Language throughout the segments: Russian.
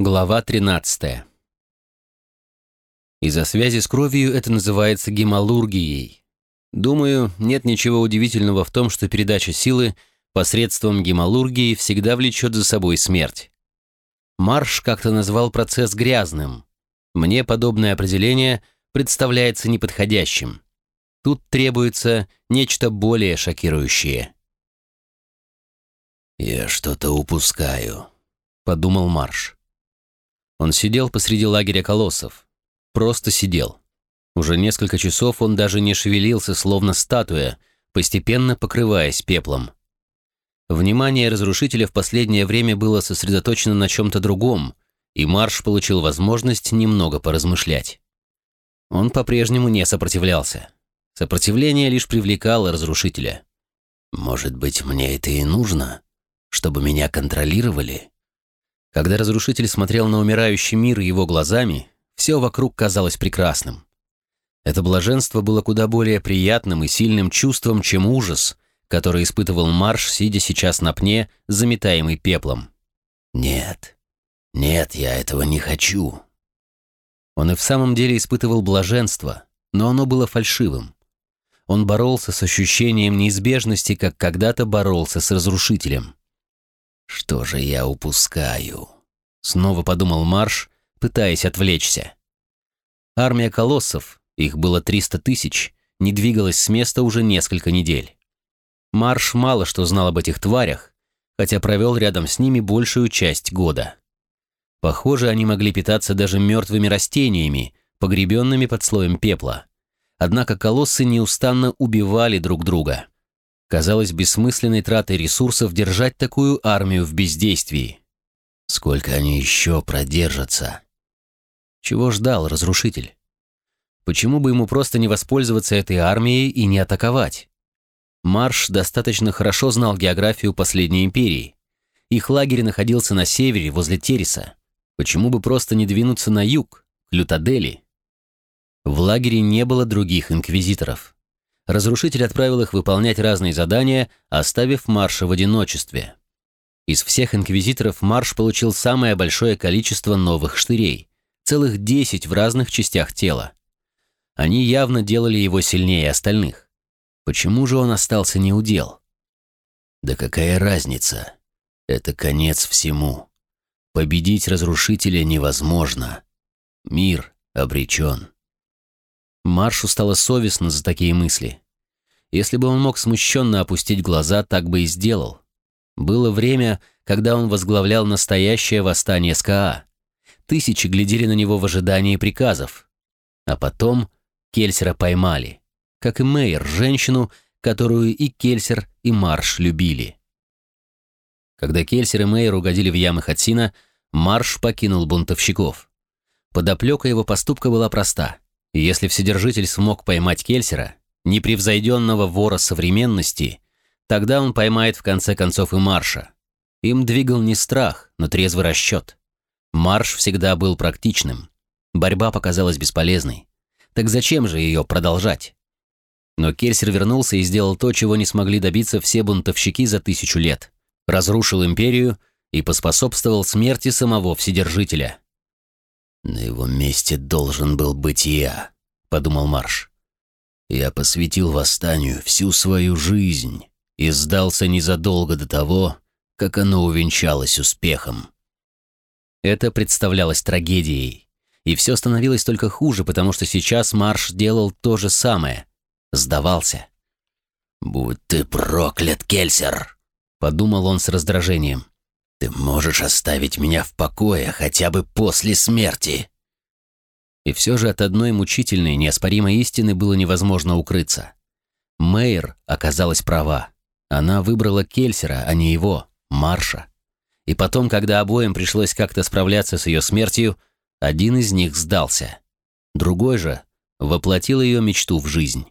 Глава 13. Из-за связи с кровью это называется гемалургией. Думаю, нет ничего удивительного в том, что передача силы посредством гемалургии всегда влечет за собой смерть. Марш как-то назвал процесс грязным. Мне подобное определение представляется неподходящим. Тут требуется нечто более шокирующее. «Я что-то упускаю», — подумал Марш. Он сидел посреди лагеря колоссов. Просто сидел. Уже несколько часов он даже не шевелился, словно статуя, постепенно покрываясь пеплом. Внимание разрушителя в последнее время было сосредоточено на чем-то другом, и Марш получил возможность немного поразмышлять. Он по-прежнему не сопротивлялся. Сопротивление лишь привлекало разрушителя. «Может быть, мне это и нужно? Чтобы меня контролировали?» Когда разрушитель смотрел на умирающий мир его глазами, все вокруг казалось прекрасным. Это блаженство было куда более приятным и сильным чувством, чем ужас, который испытывал Марш, сидя сейчас на пне, заметаемый пеплом. «Нет, нет, я этого не хочу». Он и в самом деле испытывал блаженство, но оно было фальшивым. Он боролся с ощущением неизбежности, как когда-то боролся с разрушителем. «Что же я упускаю?» Снова подумал Марш, пытаясь отвлечься. Армия колоссов, их было 300 тысяч, не двигалась с места уже несколько недель. Марш мало что знал об этих тварях, хотя провел рядом с ними большую часть года. Похоже, они могли питаться даже мертвыми растениями, погребенными под слоем пепла. Однако колоссы неустанно убивали друг друга. Казалось бессмысленной тратой ресурсов держать такую армию в бездействии. Сколько они еще продержатся? Чего ждал разрушитель? Почему бы ему просто не воспользоваться этой армией и не атаковать? Марш достаточно хорошо знал географию последней империи. Их лагерь находился на севере, возле Тереса. Почему бы просто не двинуться на юг, к Лютадели? В лагере не было других инквизиторов. Разрушитель отправил их выполнять разные задания, оставив Марша в одиночестве. Из всех инквизиторов Марш получил самое большое количество новых штырей, целых 10 в разных частях тела. Они явно делали его сильнее остальных. Почему же он остался неудел? Да какая разница? Это конец всему. Победить разрушителя невозможно. Мир обречен. Маршу стало совестно за такие мысли. Если бы он мог смущенно опустить глаза, так бы и сделал. Было время, когда он возглавлял настоящее восстание СКА. Тысячи глядели на него в ожидании приказов. А потом Кельсера поймали. Как и Мейер, женщину, которую и Кельсер, и Марш любили. Когда Кельсер и Мейер угодили в ямы Хатсина, Марш покинул бунтовщиков. Подоплека его поступка была проста — если Вседержитель смог поймать Кельсера, непревзойденного вора современности, тогда он поймает в конце концов и Марша. Им двигал не страх, но трезвый расчет. Марш всегда был практичным. Борьба показалась бесполезной. Так зачем же ее продолжать? Но Кельсер вернулся и сделал то, чего не смогли добиться все бунтовщики за тысячу лет. Разрушил империю и поспособствовал смерти самого Вседержителя. «На его месте должен был быть я», — подумал Марш. «Я посвятил восстанию всю свою жизнь и сдался незадолго до того, как оно увенчалось успехом». Это представлялось трагедией, и все становилось только хуже, потому что сейчас Марш делал то же самое. Сдавался. «Будь ты проклят, Кельсер!» — подумал он с раздражением. Ты можешь оставить меня в покое хотя бы после смерти. И все же от одной мучительной, неоспоримой истины было невозможно укрыться. Мэйр оказалась права. Она выбрала Кельсера, а не его, Марша. И потом, когда обоим пришлось как-то справляться с ее смертью, один из них сдался. Другой же воплотил ее мечту в жизнь.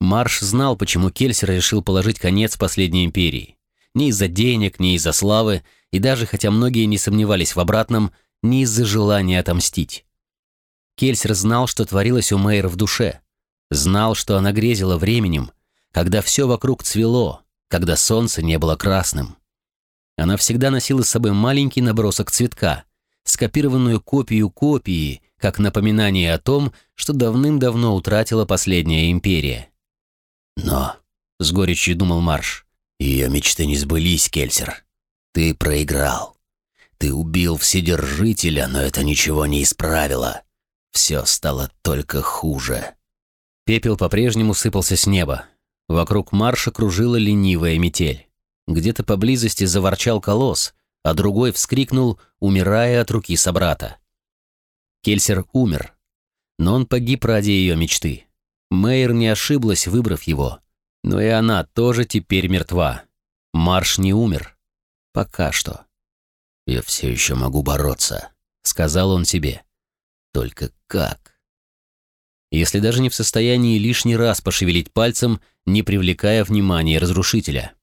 Марш знал, почему Кельсер решил положить конец последней империи. Ни из-за денег, ни из-за славы, и даже хотя многие не сомневались в обратном, ни из-за желания отомстить. Кельсер знал, что творилось у Мэйр в душе. Знал, что она грезила временем, когда все вокруг цвело, когда солнце не было красным. Она всегда носила с собой маленький набросок цветка, скопированную копию копии, как напоминание о том, что давным-давно утратила последняя империя. «Но», — с горечью думал Марш, — «ее мечты не сбылись, Кельсер. Ты проиграл. Ты убил Вседержителя, но это ничего не исправило. Все стало только хуже». Пепел по-прежнему сыпался с неба. Вокруг Марша кружила ленивая метель. Где-то поблизости заворчал колосс, а другой вскрикнул, умирая от руки собрата. Кельсер умер, но он погиб ради ее мечты. Мэйр не ошиблась, выбрав его, но и она тоже теперь мертва. Марш не умер. Пока что. «Я все еще могу бороться», — сказал он себе. «Только как?» Если даже не в состоянии лишний раз пошевелить пальцем, не привлекая внимания разрушителя.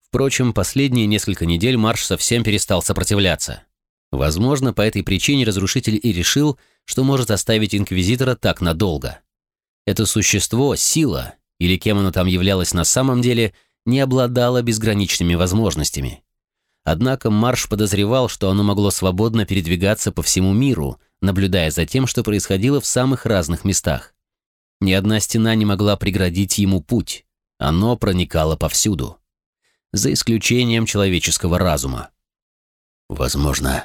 Впрочем, последние несколько недель Марш совсем перестал сопротивляться. Возможно, по этой причине разрушитель и решил, что может оставить Инквизитора так надолго. Это существо, сила, или кем оно там являлось на самом деле, не обладало безграничными возможностями. Однако Марш подозревал, что оно могло свободно передвигаться по всему миру, наблюдая за тем, что происходило в самых разных местах. Ни одна стена не могла преградить ему путь. Оно проникало повсюду за исключением человеческого разума. Возможно,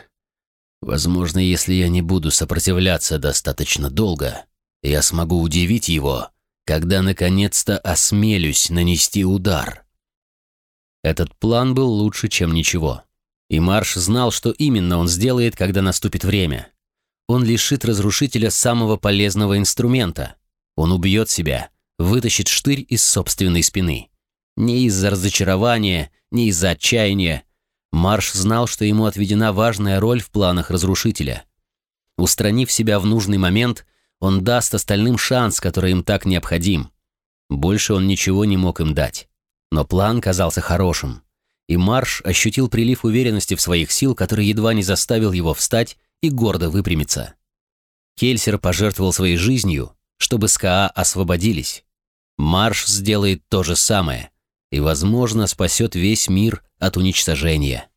возможно, если я не буду сопротивляться достаточно долго, я смогу удивить его, когда наконец-то осмелюсь нанести удар. Этот план был лучше, чем ничего. И Марш знал, что именно он сделает, когда наступит время. Он лишит разрушителя самого полезного инструмента. Он убьет себя, вытащит штырь из собственной спины. Не из-за разочарования, не из-за отчаяния. Марш знал, что ему отведена важная роль в планах разрушителя. Устранив себя в нужный момент, он даст остальным шанс, который им так необходим. Больше он ничего не мог им дать. Но план казался хорошим. И Марш ощутил прилив уверенности в своих сил, который едва не заставил его встать и гордо выпрямиться. Кельсер пожертвовал своей жизнью, чтобы СКА освободились. Марш сделает то же самое и, возможно, спасет весь мир от уничтожения.